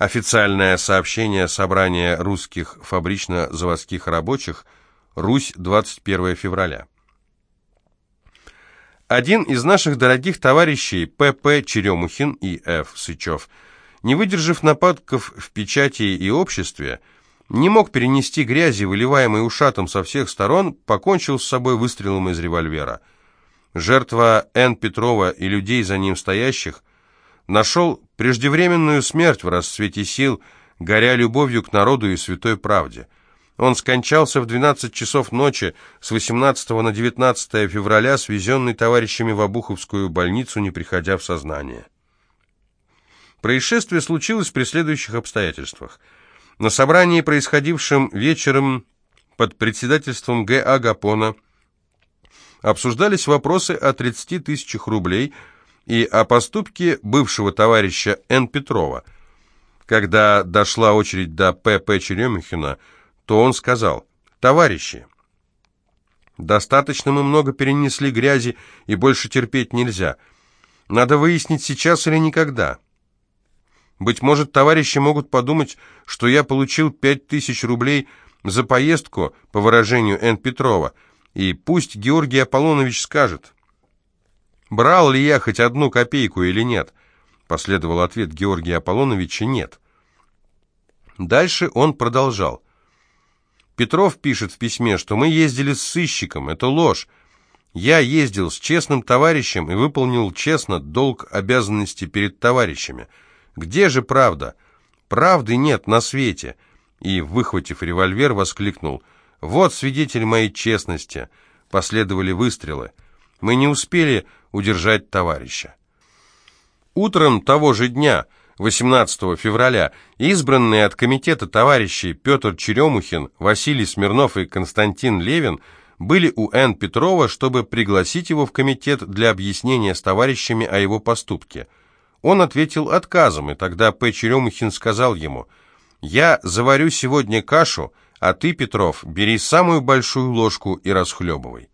Официальное сообщение собрания русских фабрично-заводских рабочих «Русь, 21 февраля». Один из наших дорогих товарищей, П.П. Черемухин и Ф. Сычев, не выдержав нападков в печати и обществе, не мог перенести грязи, выливаемой ушатом со всех сторон, покончил с собой выстрелом из револьвера. Жертва Н. Петрова и людей за ним стоящих нашел преждевременную смерть в расцвете сил, горя любовью к народу и святой правде. Он скончался в 12 часов ночи с 18 на 19 февраля, свезенный товарищами в Обуховскую больницу, не приходя в сознание. Происшествие случилось при следующих обстоятельствах. На собрании, происходившем вечером под председательством Г.А. Гапона, обсуждались вопросы о 30 тысячах рублей – и о поступке бывшего товарища Н. Петрова. Когда дошла очередь до П.П. Черемихина, то он сказал, «Товарищи, достаточно мы много перенесли грязи, и больше терпеть нельзя. Надо выяснить сейчас или никогда». Быть может, товарищи могут подумать, что я получил пять тысяч рублей за поездку, по выражению Н. Петрова, и пусть Георгий Аполлонович скажет, Брал ли я хоть одну копейку или нет? Последовал ответ Георгия Аполлоновича «нет». Дальше он продолжал. Петров пишет в письме, что мы ездили с сыщиком, это ложь. Я ездил с честным товарищем и выполнил честно долг обязанности перед товарищами. Где же правда? Правды нет на свете. И, выхватив револьвер, воскликнул. Вот свидетель моей честности. Последовали выстрелы. Мы не успели удержать товарища. Утром того же дня, 18 февраля, избранные от комитета товарищи Петр Черемухин, Василий Смирнов и Константин Левин были у Н. Петрова, чтобы пригласить его в комитет для объяснения с товарищами о его поступке. Он ответил отказом, и тогда П. Черемухин сказал ему, «Я заварю сегодня кашу, а ты, Петров, бери самую большую ложку и расхлебывай».